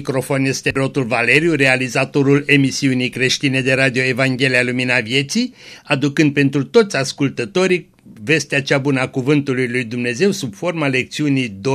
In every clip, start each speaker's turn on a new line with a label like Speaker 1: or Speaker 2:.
Speaker 1: La microfon este Rotul Valeriu, realizatorul emisiunii creștine de Radio Evanghelia Lumina Vieții, aducând pentru toți ascultătorii vestea cea bună a Cuvântului lui Dumnezeu sub forma lecțiunii 2C017.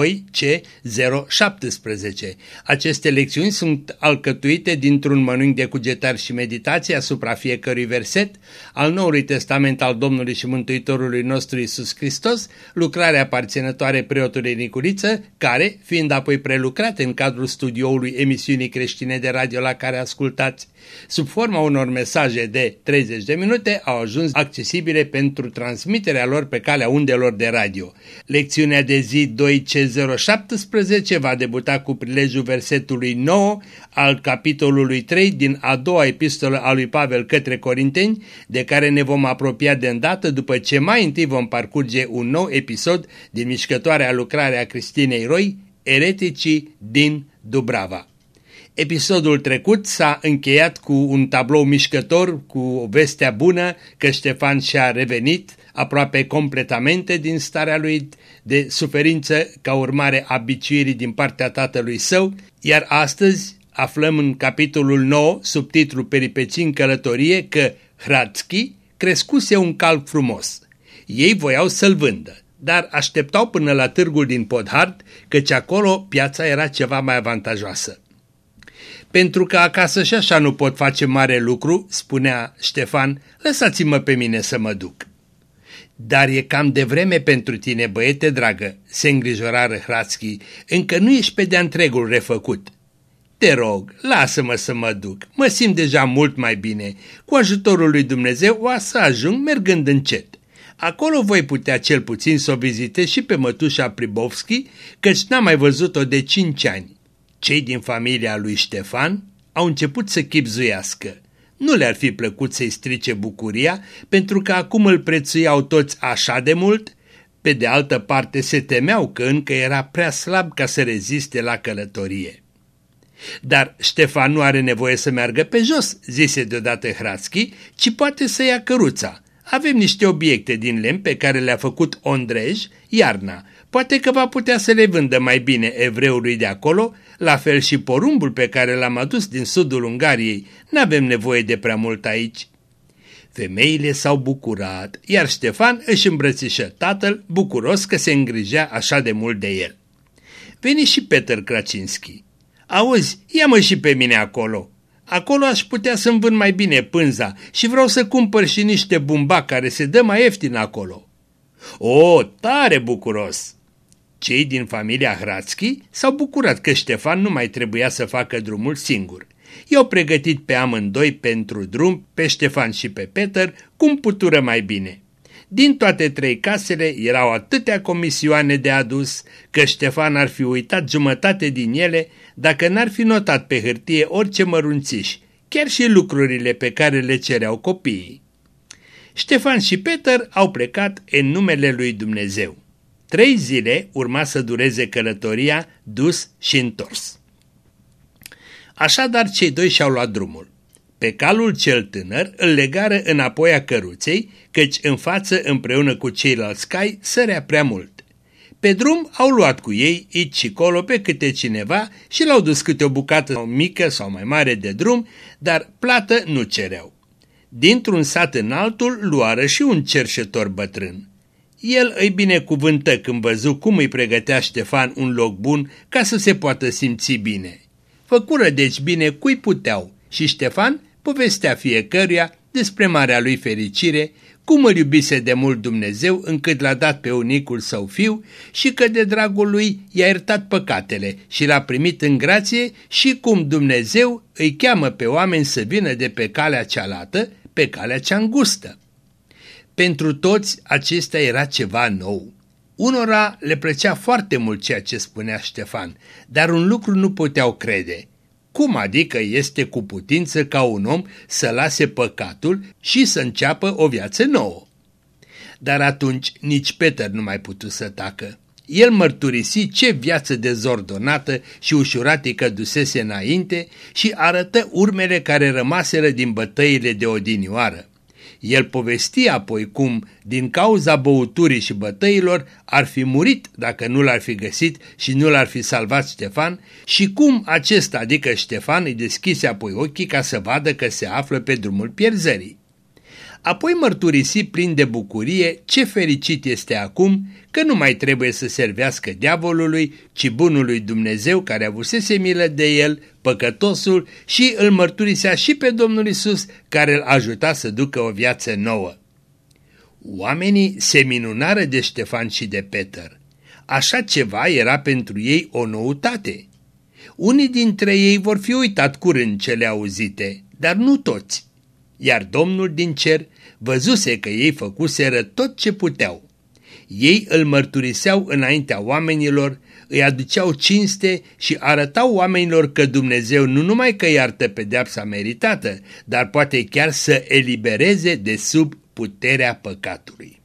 Speaker 1: Aceste lecțiuni sunt alcătuite dintr-un mănânc de cugetari și meditații asupra fiecărui verset al Noului Testament al Domnului și Mântuitorului nostru Isus Hristos, lucrarea aparținătoare preotului Nicuriță, care, fiind apoi prelucrate în cadrul studioului emisiunii creștine de radio la care ascultați, sub forma unor mesaje de 30 de minute, au ajuns accesibile pentru transmiterea lor pe calea undelor de radio. Lecțiunea de zi 2C017 va debuta cu prilejul versetului 9 al capitolului 3 din a doua epistolă a lui Pavel către Corinteni, de care ne vom apropia de îndată după ce mai întâi vom parcurge un nou episod din mișcătoarea lucrare a Cristinei Roi, Ereticii din Dubrava. Episodul trecut s-a încheiat cu un tablou mișcător, cu o vestea bună că Ștefan și-a revenit aproape completamente din starea lui de suferință ca urmare a biciuirii din partea tatălui său, iar astăzi aflăm în capitolul 9, sub titlul Peripeții în călătorie, că Hradski crescuse un calc frumos. Ei voiau să-l vândă, dar așteptau până la târgul din Podhard, căci acolo piața era ceva mai avantajoasă. Pentru că acasă și așa nu pot face mare lucru, spunea Ștefan, lăsați-mă pe mine să mă duc. Dar e cam de vreme pentru tine, băiete dragă, se îngrijora Răhrațchi, încă nu ești pe de întregul refăcut. Te rog, lasă-mă să mă duc, mă simt deja mult mai bine. Cu ajutorul lui Dumnezeu o să ajung mergând încet. Acolo voi putea cel puțin să o vizitez și pe mătușa Pribovski, căci n-am mai văzut-o de cinci ani. Cei din familia lui Ștefan au început să chipzuiască. Nu le-ar fi plăcut să-i strice bucuria, pentru că acum îl prețuiau toți așa de mult, pe de altă parte se temeau că încă era prea slab ca să reziste la călătorie. Dar Ștefan nu are nevoie să meargă pe jos, zise deodată Hrațchi, ci poate să ia căruța. Avem niște obiecte din lemn pe care le-a făcut Ondrej iarna. Poate că va putea să le vândă mai bine evreului de acolo la fel și porumbul pe care l-am adus din sudul Ungariei, n-avem nevoie de prea mult aici. Femeile s-au bucurat, iar Ștefan își îmbrățișă tatăl, bucuros că se îngrigea așa de mult de el. Veni și Peter Kracinski. Auzi, ia-mă și pe mine acolo. Acolo aș putea să-mi vând mai bine pânza și vreau să cumpăr și niște bumbac care se dă mai ieftin acolo. O, tare bucuros! Cei din familia Hrațchi s-au bucurat că Ștefan nu mai trebuia să facă drumul singur. I-au pregătit pe amândoi pentru drum, pe Ștefan și pe Peter, cum putură mai bine. Din toate trei casele erau atâtea comisioane de adus că Ștefan ar fi uitat jumătate din ele dacă n-ar fi notat pe hârtie orice mărunțiși, chiar și lucrurile pe care le cereau copiii. Ștefan și Peter au plecat în numele lui Dumnezeu. Trei zile urma să dureze călătoria dus și întors. Așadar cei doi și-au luat drumul. Pe calul cel tânăr îl legară înapoi a căruței, căci în față împreună cu ceilalți cai sărea prea mult. Pe drum au luat cu ei aici și colo pe câte cineva și l-au dus câte o bucată mică sau mai mare de drum, dar plată nu cereau. Dintr-un sat în altul luară și un cerșetor bătrân. El îi binecuvântă când văzu cum îi pregătea Ștefan un loc bun ca să se poată simți bine. Făcură deci bine cui puteau și Ștefan povestea fiecăruia despre marea lui fericire, cum îl iubise de mult Dumnezeu încât l-a dat pe unicul său fiu și că de dragul lui i-a iertat păcatele și l-a primit în grație și cum Dumnezeu îi cheamă pe oameni să vină de pe calea cealaltă, pe calea cea îngustă. Pentru toți acesta era ceva nou. Unora le plăcea foarte mult ceea ce spunea Ștefan, dar un lucru nu puteau crede. Cum adică este cu putință ca un om să lase păcatul și să înceapă o viață nouă? Dar atunci nici Peter nu mai putu să tacă. El mărturisi ce viață dezordonată și ușuratică dusese înainte și arătă urmele care rămaseră din bătăile de odinioară El povestia apoi cum, din cauza băuturii și bătăilor, ar fi murit dacă nu l-ar fi găsit și nu l-ar fi salvat Ștefan și cum acesta, adică Ștefan, îi deschise apoi ochii ca să vadă că se află pe drumul pierzării. Apoi mărturisi plin de bucurie ce fericit este acum că nu mai trebuie să servească diavolului, ci bunului Dumnezeu care avusese milă de el, păcătosul, și îl mărturisea și pe Domnul Isus care îl ajuta să ducă o viață nouă. Oamenii se minunară de Ștefan și de Peter. Așa ceva era pentru ei o noutate. Unii dintre ei vor fi uitat curând cele auzite, dar nu toți. Iar Domnul din cer văzuse că ei făcuseră tot ce puteau. Ei îl mărturiseau înaintea oamenilor, îi aduceau cinste și arătau oamenilor că Dumnezeu nu numai că iartă pedeapsa meritată, dar poate chiar să elibereze de sub puterea păcatului.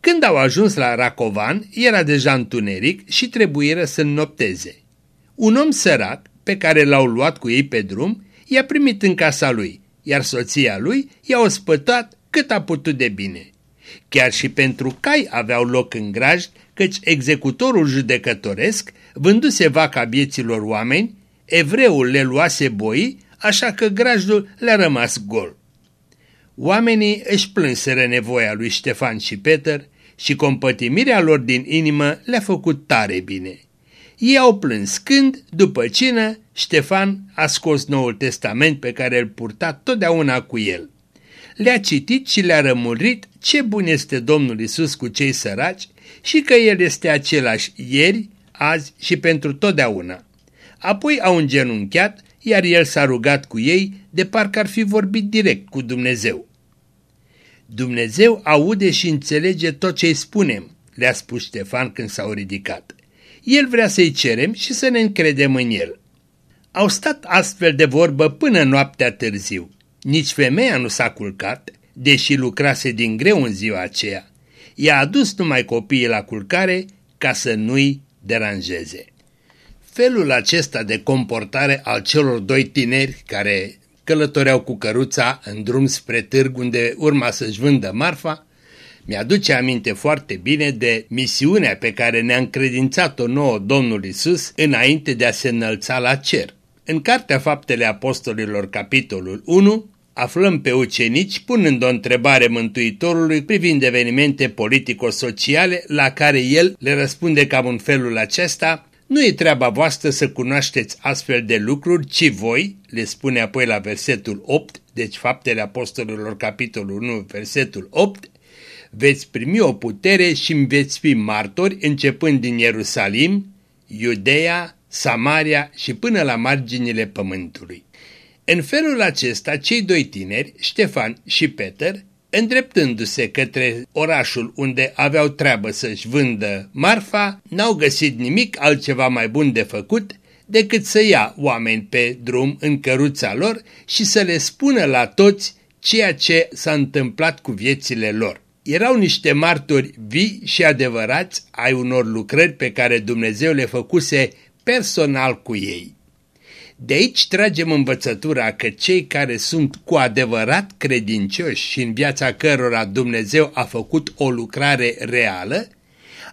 Speaker 1: Când au ajuns la Racovan, era deja întuneric și trebuiră să nopteze. Un om sărac, pe care l-au luat cu ei pe drum, i-a primit în casa lui, iar soția lui i-a ospătat cât a putut de bine. Chiar și pentru cai aveau loc în graj, căci executorul judecătoresc vânduse vaca vieților oameni, evreul le luase boi, așa că grajdul le-a rămas gol. Oamenii își plânseră nevoia lui Ștefan și Peter și compătimirea lor din inimă le-a făcut tare bine. Ei au plâns când, după cină, Ștefan a scos Noul Testament pe care îl purta totdeauna cu el. Le-a citit și le-a rămurit ce bun este Domnul Isus cu cei săraci și că El este același ieri, azi și pentru totdeauna. Apoi au îngenunchiat, iar El s-a rugat cu ei de parcă ar fi vorbit direct cu Dumnezeu. Dumnezeu aude și înțelege tot ce îi spunem, le-a spus Ștefan când s-au ridicat. El vrea să-i cerem și să ne încredem în El. Au stat astfel de vorbă până noaptea târziu. Nici femeia nu s-a culcat, deși lucrase din greu în ziua aceea. I-a adus numai copiii la culcare ca să nu-i deranjeze. Felul acesta de comportare al celor doi tineri care călătoreau cu căruța în drum spre târg unde urma să-și vândă marfa, mi-aduce aminte foarte bine de misiunea pe care ne-a încredințat-o nouă Domnul Isus înainte de a se înălța la cer. În Cartea Faptele Apostolilor, capitolul 1, aflăm pe ucenici punând o întrebare Mântuitorului privind evenimente politico-sociale la care el le răspunde cam în felul acesta, nu e treaba voastră să cunoașteți astfel de lucruri, ci voi, le spune apoi la versetul 8, deci Faptele Apostolilor, capitolul 1, versetul 8, veți primi o putere și îmi veți fi martori începând din Ierusalim, Iudeea, Samaria și până la marginile pământului. În felul acesta, cei doi tineri, Ștefan și Peter, îndreptându-se către orașul unde aveau treabă să-și vândă marfa, n-au găsit nimic altceva mai bun de făcut decât să ia oameni pe drum în căruța lor și să le spună la toți ceea ce s-a întâmplat cu viețile lor. Erau niște martori vii și adevărați ai unor lucrări pe care Dumnezeu le făcuse personal cu ei. De aici tragem învățătura că cei care sunt cu adevărat credincioși și în viața cărora Dumnezeu a făcut o lucrare reală,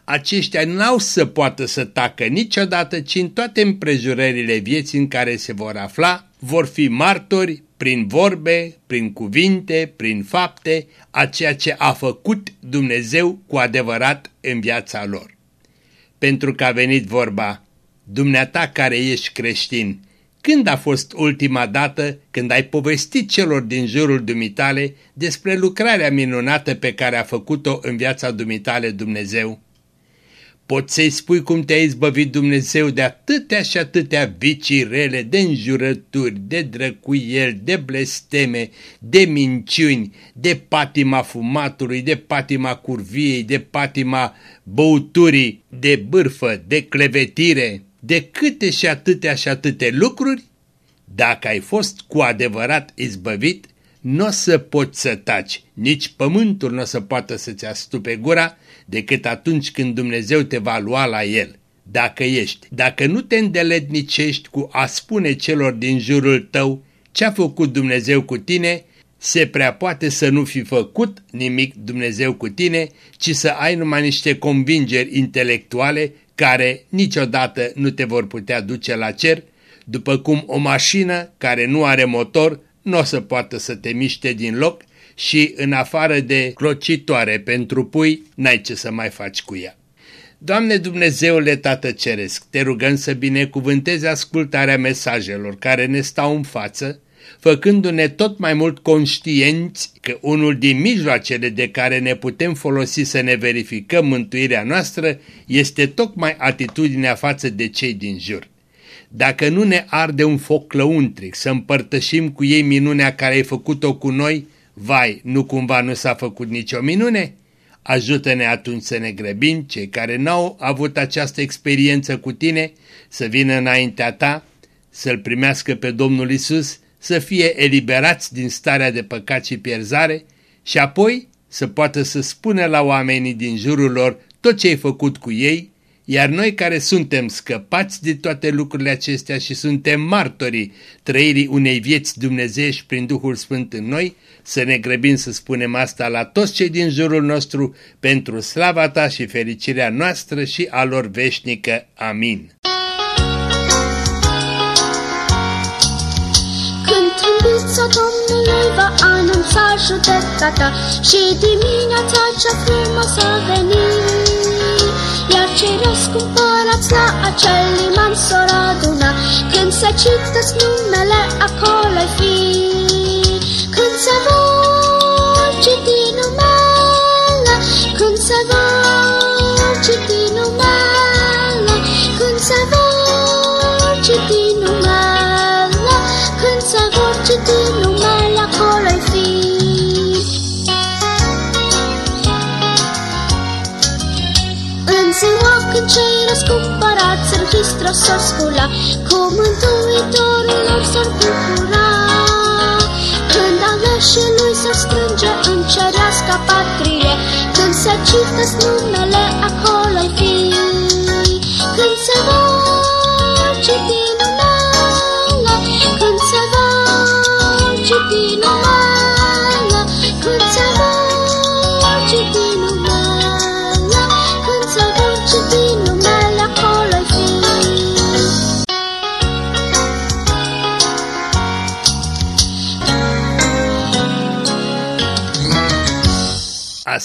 Speaker 1: aceștia n-au să poată să tacă niciodată, ci în toate împrejurările vieții în care se vor afla, vor fi martori prin vorbe, prin cuvinte, prin fapte, a ceea ce a făcut Dumnezeu cu adevărat în viața lor. Pentru că a venit vorba, dumneata care ești creștin, când a fost ultima dată când ai povestit celor din jurul dumitale despre lucrarea minunată pe care a făcut-o în viața dumitale Dumnezeu? Poți să-i spui cum te-a izbăvit Dumnezeu de atâtea și atâtea vicii rele, de înjurături, de drăcuieli, de blesteme, de minciuni, de patima fumatului, de patima curviei, de patima băuturii, de bârfă, de clevetire, de câte și atâtea și atâtea lucruri? Dacă ai fost cu adevărat izbăvit, nu o să poți să taci, nici pământul nu o să poată să-ți astupe gura, decât atunci când Dumnezeu te va lua la el. Dacă ești, dacă nu te îndeletnicești cu a spune celor din jurul tău ce a făcut Dumnezeu cu tine, se prea poate să nu fi făcut nimic Dumnezeu cu tine, ci să ai numai niște convingeri intelectuale care niciodată nu te vor putea duce la cer, după cum o mașină care nu are motor nu o să poată să te miște din loc și în afară de clocitoare pentru pui, n-ai ce să mai faci cu ea. Doamne Dumnezeule Tată Ceresc, te rugăm să binecuvântezi ascultarea mesajelor care ne stau în față, făcându-ne tot mai mult conștienți că unul din mijloacele de care ne putem folosi să ne verificăm mântuirea noastră este tocmai atitudinea față de cei din jur. Dacă nu ne arde un foc lăuntric să împărtășim cu ei minunea care ai făcut-o cu noi, vai, nu cumva nu s-a făcut nicio minune? Ajută-ne atunci să ne grăbim, cei care n-au avut această experiență cu tine, să vină înaintea ta, să-L primească pe Domnul Isus, să fie eliberați din starea de păcat și pierzare și apoi să poată să spună la oamenii din jurul lor tot ce ai făcut cu ei, iar noi care suntem scăpați de toate lucrurile acestea și suntem martorii trăirii unei vieți dumnezeiești prin Duhul Sfânt în noi, să ne grăbim să spunem asta la toți cei din jurul nostru pentru slava ta și fericirea noastră și a lor veșnică. Amin.
Speaker 2: Când trâmbița Domnului va anunța judecata și dimineața cea frumoasă veni, iar cei răscumpărați la acel liman s-or aduna, când se citesc numele acolo fi. Când se vor în Hristos s-or scula, cu Mântuitorul lor s-or bucura. Când aleșii lui se strânge în cerească patrie, când se citesc numele acolo fi.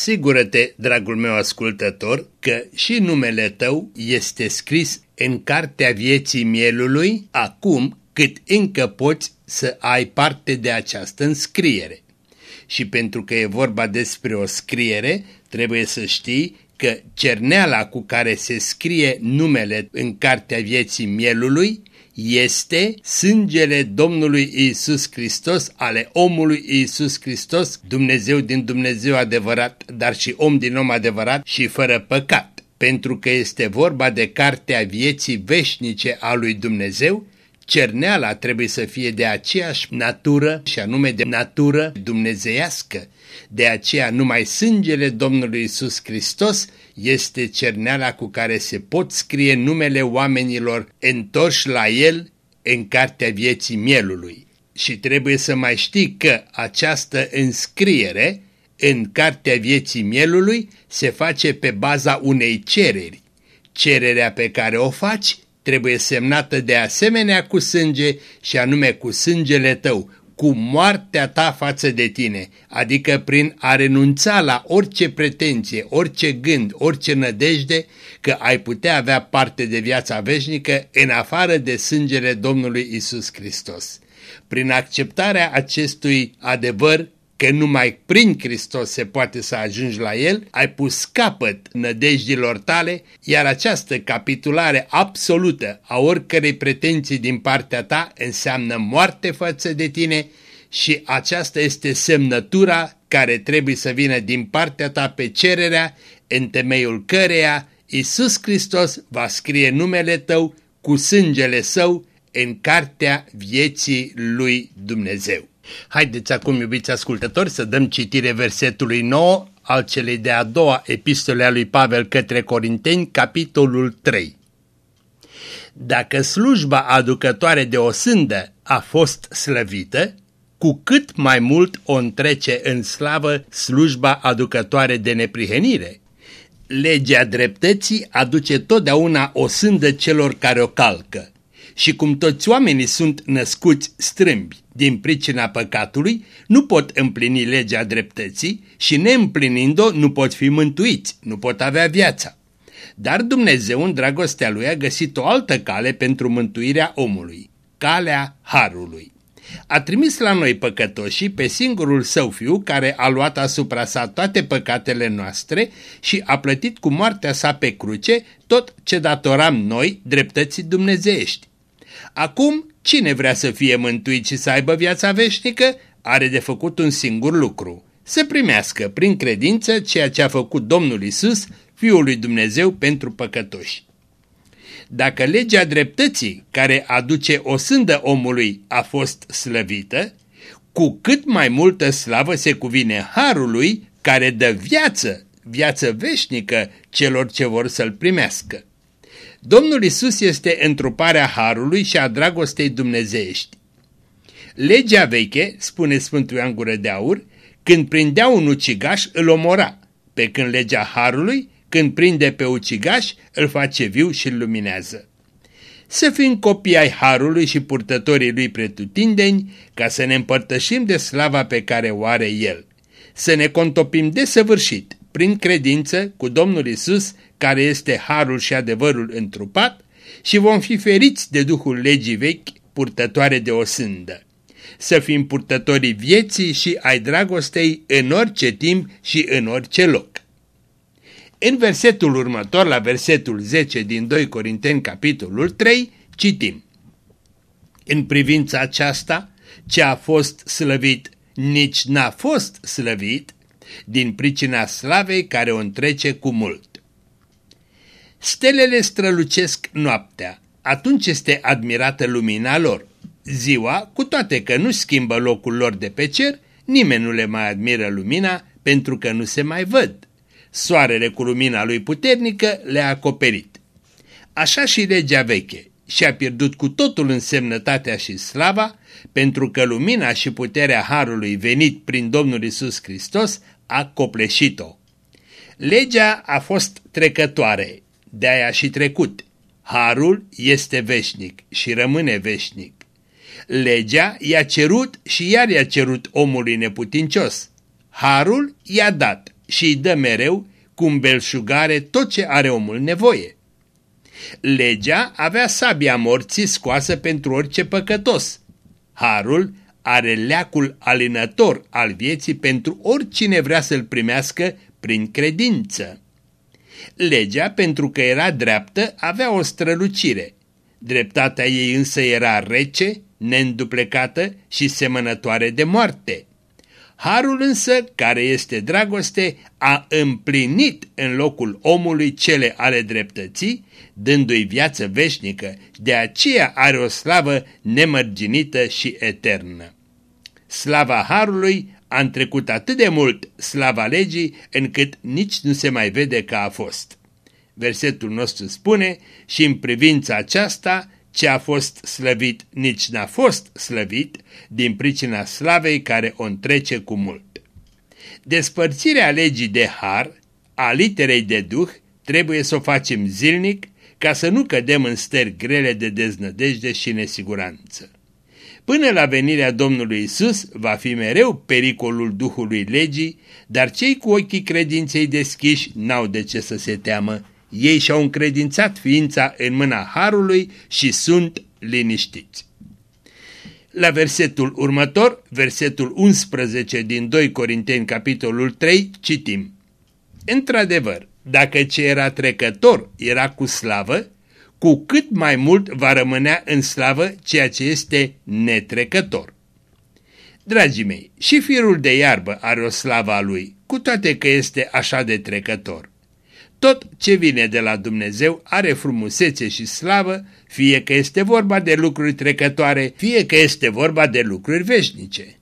Speaker 1: Asigură-te, dragul meu ascultător, că și numele tău este scris în cartea vieții mielului acum cât încă poți să ai parte de această înscriere. Și pentru că e vorba despre o scriere, trebuie să știi că cerneala cu care se scrie numele în cartea vieții mielului este sângele Domnului Isus Hristos, ale omului Isus Hristos, Dumnezeu din Dumnezeu adevărat, dar și om din om adevărat și fără păcat. Pentru că este vorba de cartea vieții veșnice a lui Dumnezeu, cerneala trebuie să fie de aceeași natură și anume de natură dumnezeiască. De aceea numai sângele Domnului Isus Hristos este cerneala cu care se pot scrie numele oamenilor întorși la El în cartea vieții mielului. Și trebuie să mai știi că această înscriere în cartea vieții mielului se face pe baza unei cereri. Cererea pe care o faci trebuie semnată de asemenea cu sânge și anume cu sângele tău, cu moartea ta față de tine, adică prin a renunța la orice pretenție, orice gând, orice nădejde că ai putea avea parte de viața veșnică în afară de sângele Domnului Isus Hristos. Prin acceptarea acestui adevăr că numai prin Hristos se poate să ajungi la El, ai pus capăt nădejdilor tale, iar această capitulare absolută a oricărei pretenții din partea ta înseamnă moarte față de tine și aceasta este semnătura care trebuie să vină din partea ta pe cererea în temeiul căreia Isus Hristos va scrie numele tău cu sângele său în cartea vieții lui Dumnezeu. Haideți acum, iubiți ascultători, să dăm citire versetului 9 al celei de-a doua epistole a lui Pavel către Corinteni, capitolul 3. Dacă slujba aducătoare de o sândă a fost slăvită, cu cât mai mult o întrece în slavă slujba aducătoare de neprihenire. Legea dreptății aduce totdeauna o sândă celor care o calcă. Și cum toți oamenii sunt născuți strâmbi din pricina păcatului, nu pot împlini legea dreptății și neîmplinind-o nu pot fi mântuiți, nu pot avea viața. Dar Dumnezeu în dragostea lui a găsit o altă cale pentru mântuirea omului, calea Harului. A trimis la noi păcătoșii pe singurul său fiu care a luat asupra sa toate păcatele noastre și a plătit cu moartea sa pe cruce tot ce datoram noi dreptății dumnezeiești. Acum, cine vrea să fie mântuit și să aibă viața veșnică, are de făcut un singur lucru, să primească prin credință ceea ce a făcut Domnul Isus, Fiul lui Dumnezeu pentru păcătoși. Dacă legea dreptății care aduce o sândă omului a fost slăvită, cu cât mai multă slavă se cuvine Harului care dă viață, viață veșnică celor ce vor să-l primească. Domnul Isus este întruparea Harului și a dragostei dumnezeiești. Legea veche, spune Sfântul Ioan Gură de Aur, când prindea un ucigaș îl omora, pe când legea Harului când prinde pe ucigaș, îl face viu și îl luminează. Să fim copii ai Harului și purtătorii lui pretutindeni, ca să ne împărtășim de slava pe care o are El. Să ne contopim desăvârșit, prin credință, cu Domnul Isus, care este Harul și adevărul întrupat, și vom fi feriți de Duhul legii vechi, purtătoare de o sândă. Să fim purtătorii vieții și ai dragostei în orice timp și în orice loc. În versetul următor, la versetul 10 din 2 Corinteni, capitolul 3, citim. În privința aceasta, ce a fost slăvit nici n-a fost slăvit, din pricina slavei care o întrece cu mult. Stelele strălucesc noaptea, atunci este admirată lumina lor. Ziua, cu toate că nu schimbă locul lor de pe cer, nimeni nu le mai admiră lumina pentru că nu se mai văd. Soarele cu lumina lui puternică le-a acoperit. Așa și legea veche și-a pierdut cu totul însemnătatea și slava, pentru că lumina și puterea Harului venit prin Domnul Isus Hristos a copleșit-o. Legea a fost trecătoare, de-aia și trecut. Harul este veșnic și rămâne veșnic. Legea i-a cerut și iar i-a cerut omului neputincios. Harul i-a dat și îi dă mereu cu belșugare tot ce are omul nevoie. Legea avea sabia morții scoasă pentru orice păcătos. Harul are leacul alinător al vieții pentru oricine vrea să-l primească prin credință. Legea, pentru că era dreaptă, avea o strălucire. Dreptatea ei însă era rece, neînduplecată și semănătoare de moarte. Harul însă, care este dragoste, a împlinit în locul omului cele ale dreptății, dându-i viață veșnică, de aceea are o slavă nemărginită și eternă. Slava Harului a întrecut atât de mult slava legii, încât nici nu se mai vede că a fost. Versetul nostru spune, și în privința aceasta, ce a fost slăvit nici n-a fost slăvit din pricina slavei care o întrece cu mult. Despărțirea legii de har, a literei de duh, trebuie să o facem zilnic ca să nu cădem în stări grele de deznădejde și nesiguranță. Până la venirea Domnului Isus va fi mereu pericolul Duhului legii, dar cei cu ochii credinței deschiși n-au de ce să se teamă ei și-au încredințat ființa în mâna Harului și sunt liniștiți. La versetul următor, versetul 11 din 2 Corinteni, capitolul 3, citim. Într-adevăr, dacă ce era trecător era cu slavă, cu cât mai mult va rămânea în slavă ceea ce este netrecător. Dragii mei, și firul de iarbă are o slavă a lui, cu toate că este așa de trecător. Tot ce vine de la Dumnezeu are frumusețe și slavă, fie că este vorba de lucruri trecătoare, fie că este vorba de lucruri veșnice.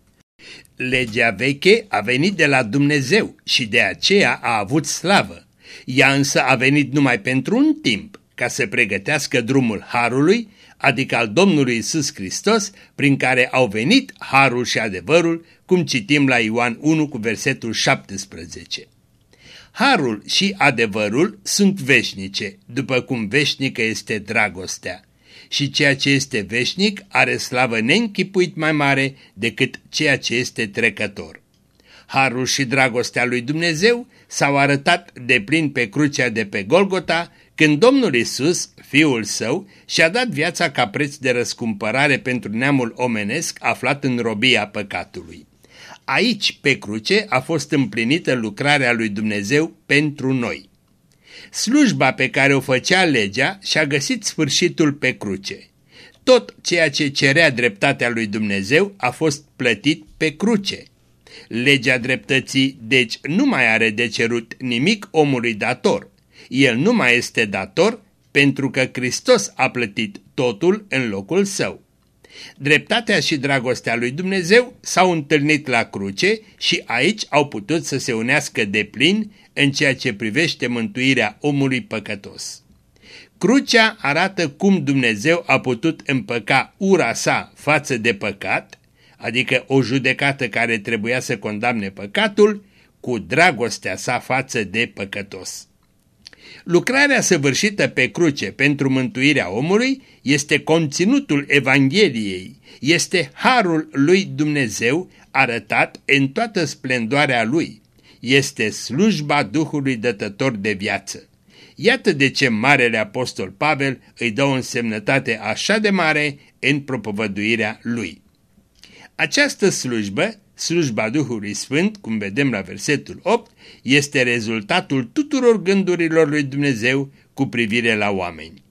Speaker 1: Legea veche a venit de la Dumnezeu și de aceea a avut slavă. Ea însă a venit numai pentru un timp, ca să pregătească drumul Harului, adică al Domnului Isus Hristos, prin care au venit harul și adevărul, cum citim la Ioan 1 cu versetul 17. Harul și adevărul sunt veșnice, după cum veșnică este dragostea. Și ceea ce este veșnic are slavă neînchipuit mai mare decât ceea ce este trecător. Harul și dragostea lui Dumnezeu s-au arătat de plin pe crucea de pe Golgota, când Domnul Isus, Fiul Său, și-a dat viața ca preț de răscumpărare pentru neamul omenesc aflat în robia păcatului. Aici, pe cruce, a fost împlinită lucrarea lui Dumnezeu pentru noi. Slujba pe care o făcea legea și-a găsit sfârșitul pe cruce. Tot ceea ce cerea dreptatea lui Dumnezeu a fost plătit pe cruce. Legea dreptății, deci, nu mai are de cerut nimic omului dator. El nu mai este dator pentru că Hristos a plătit totul în locul său. Dreptatea și dragostea lui Dumnezeu s-au întâlnit la cruce și aici au putut să se unească de plin în ceea ce privește mântuirea omului păcătos. Crucea arată cum Dumnezeu a putut împăca ura sa față de păcat, adică o judecată care trebuia să condamne păcatul, cu dragostea sa față de păcătos. Lucrarea săvârșită pe cruce pentru mântuirea omului este conținutul Evangheliei, este harul lui Dumnezeu arătat în toată splendoarea lui, este slujba Duhului dătător de viață. Iată de ce Marele Apostol Pavel îi dă o însemnătate așa de mare în propovăduirea lui. Această slujbă slujba Duhului Sfânt, cum vedem la versetul 8, este rezultatul tuturor gândurilor lui Dumnezeu cu privire la oameni.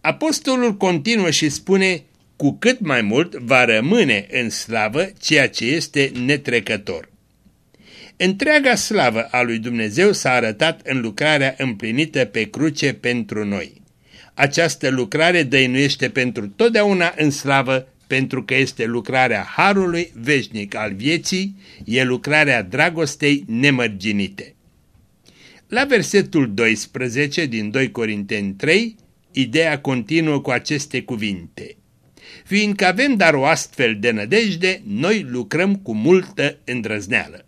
Speaker 1: Apostolul continuă și spune, cu cât mai mult va rămâne în slavă ceea ce este netrecător. Întreaga slavă a lui Dumnezeu s-a arătat în lucrarea împlinită pe cruce pentru noi. Această lucrare dăinuiește pentru totdeauna în slavă pentru că este lucrarea harului veșnic al vieții, e lucrarea dragostei nemărginite. La versetul 12 din 2 Corinteni 3, ideea continuă cu aceste cuvinte. Fiindcă avem dar o astfel de nădejde, noi lucrăm cu multă îndrăzneală.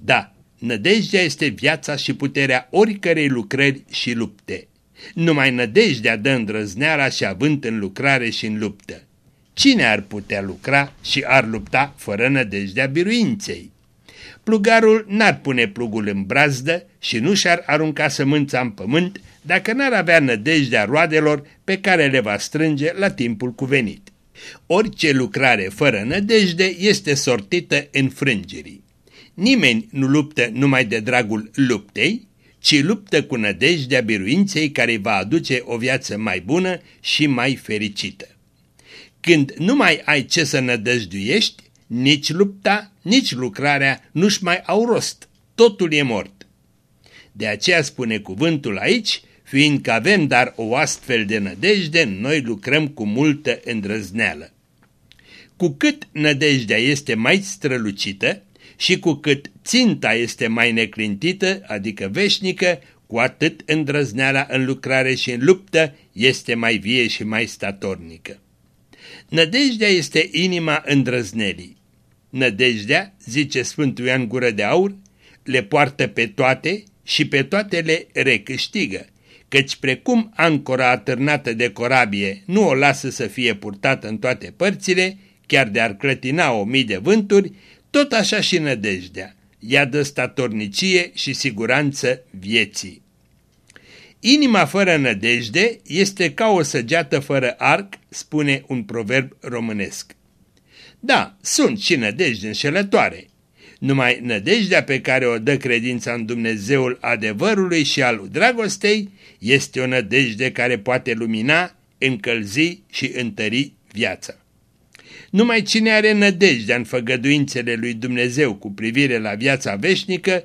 Speaker 1: Da, nădejdea este viața și puterea oricărei lucrări și lupte. Numai nădejdea dă îndrăzneala și avânt în lucrare și în luptă. Cine ar putea lucra și ar lupta fără nădejdea biruinței? Plugarul n-ar pune plugul în brazdă și nu și-ar arunca sămânța în pământ dacă n-ar avea nădejdea roadelor pe care le va strânge la timpul cuvenit. Orice lucrare fără nădejde este sortită în frângerii. Nimeni nu luptă numai de dragul luptei, ci luptă cu nădejdea biruinței care îi va aduce o viață mai bună și mai fericită. Când nu mai ai ce să nădăjduiești, nici lupta, nici lucrarea nu-și mai au rost. Totul e mort. De aceea spune cuvântul aici, fiindcă avem dar o astfel de nădejde, noi lucrăm cu multă îndrăzneală. Cu cât nădejdea este mai strălucită și cu cât ținta este mai neclintită, adică veșnică, cu atât îndrăzneala în lucrare și în luptă este mai vie și mai statornică. Nădejdea este inima îndrăznelii. Nădejdea, zice Sfântul Ioan Gură de Aur, le poartă pe toate și pe toate le recâștigă, căci precum ancora atârnată de corabie nu o lasă să fie purtată în toate părțile, chiar de-ar clătina o mii de vânturi, tot așa și nădejdea, ea dă statornicie și siguranță vieții. Inima fără nădejde este ca o săgeată fără arc, spune un proverb românesc. Da, sunt și nădejde înșelătoare. Numai nădejdea pe care o dă credința în Dumnezeul adevărului și al dragostei este o nădejde care poate lumina, încălzi și întări viața. Numai cine are nădejdea în făgăduințele lui Dumnezeu cu privire la viața veșnică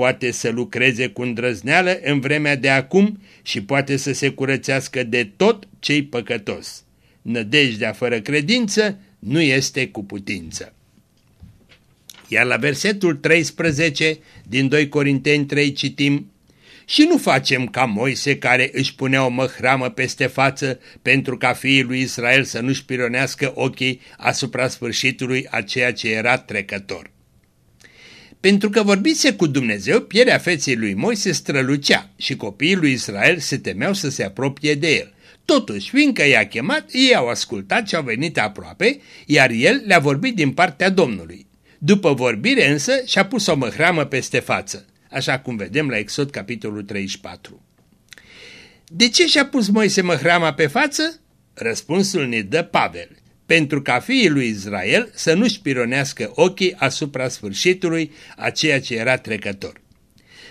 Speaker 1: poate să lucreze cu îndrăzneală în vremea de acum și poate să se curățească de tot cei păcătos. Nădejdea fără credință nu este cu putință. Iar la versetul 13 din 2 Corinteni 3 citim și nu facem ca Moise care își punea o măhramă peste față pentru ca fiii lui Israel să nu-și pironească ochii asupra sfârșitului a ceea ce era trecător. Pentru că vorbise cu Dumnezeu, pierea feței lui Moise strălucea și copiii lui Israel se temeau să se apropie de el. Totuși, fiindcă i-a chemat, ei au ascultat și au venit aproape, iar el le-a vorbit din partea Domnului. După vorbire însă și-a pus o măhramă peste față, așa cum vedem la Exod capitolul 34. De ce și-a pus Moise măhrama pe față? Răspunsul ne dă Pavel, pentru ca fiii lui Israel să nu-și pironească ochii asupra sfârșitului a ceea ce era trecător.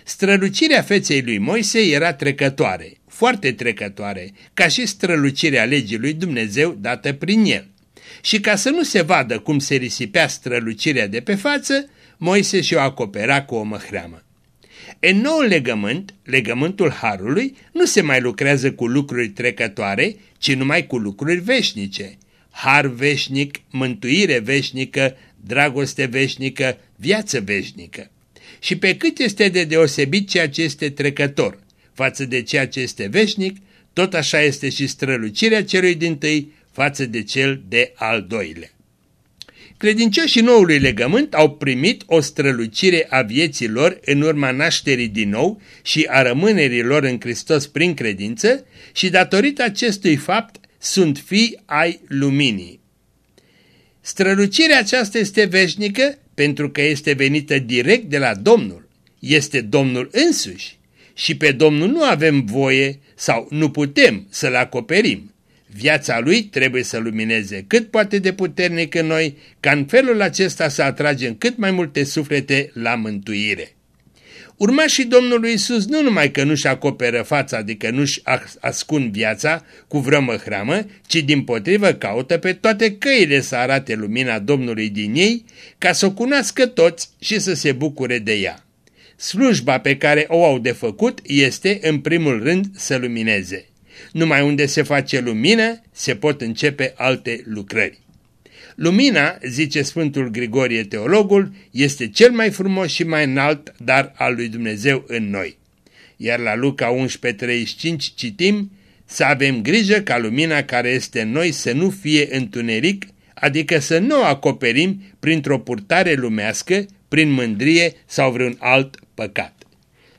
Speaker 1: Strălucirea feței lui Moise era trecătoare, foarte trecătoare, ca și strălucirea legii lui Dumnezeu dată prin el. Și ca să nu se vadă cum se risipea strălucirea de pe față, Moise și-o acopera cu o măhreamă. În nou legământ, legământul Harului, nu se mai lucrează cu lucruri trecătoare, ci numai cu lucruri veșnice. Har veșnic, mântuire veșnică, dragoste veșnică, viață veșnică. Și pe cât este de deosebit ceea ce este trecător față de ceea ce este veșnic, tot așa este și strălucirea celui din tâi față de cel de al doilea. Credincioșii noului legământ au primit o strălucire a vieții lor în urma nașterii din nou și a rămânerii lor în Hristos prin credință și datorită acestui fapt sunt fii ai luminii. Strălucirea aceasta este veșnică pentru că este venită direct de la Domnul. Este Domnul însuși și pe Domnul nu avem voie sau nu putem să-L acoperim. Viața Lui trebuie să lumineze cât poate de puternic în noi, ca în felul acesta să atragem cât mai multe suflete la mântuire. Urmașii Domnului Isus nu numai că nu-și acoperă fața, adică nu-și ascund viața cu vreo măhramă, ci din potrivă caută pe toate căile să arate lumina Domnului din ei, ca să o cunoască toți și să se bucure de ea. Slujba pe care o au de făcut este, în primul rând, să lumineze. Numai unde se face lumină, se pot începe alte lucrări. Lumina, zice Sfântul Grigorie Teologul, este cel mai frumos și mai înalt dar al lui Dumnezeu în noi. Iar la Luca 11.35 citim, să avem grijă ca lumina care este în noi să nu fie întuneric, adică să nu o acoperim printr-o purtare lumească, prin mândrie sau vreun alt păcat.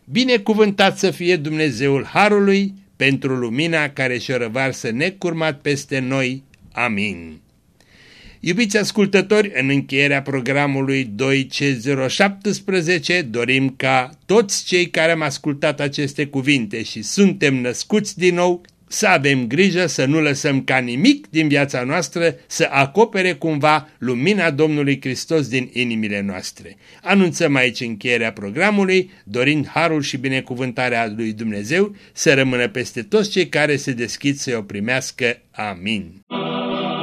Speaker 1: Binecuvântat să fie Dumnezeul Harului pentru lumina care și-o răvarsă necurmat peste noi. Amin. Iubiți ascultători, în încheierea programului 2C017 dorim ca toți cei care am ascultat aceste cuvinte și suntem născuți din nou să avem grijă să nu lăsăm ca nimic din viața noastră să acopere cumva lumina Domnului Hristos din inimile noastre. Anunțăm aici încheierea programului, dorind harul și binecuvântarea lui Dumnezeu să rămână peste toți cei care se deschid să o primească. Amin.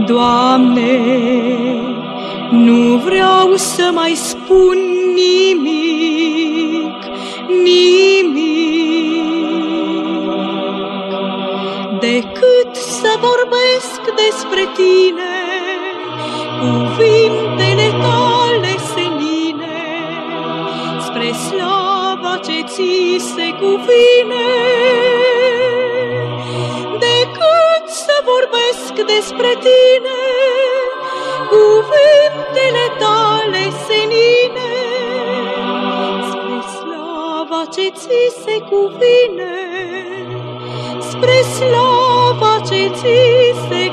Speaker 3: Doamne, nu vreau să mai spun nimic, nimic, decât să vorbesc despre Tine, cuvintele Tale senine, spre slava ce ți se cuvine. Vorbesc despre Tine, cuvintele Tale senine, spre slava ce ți se cuvine spre slava ce ți se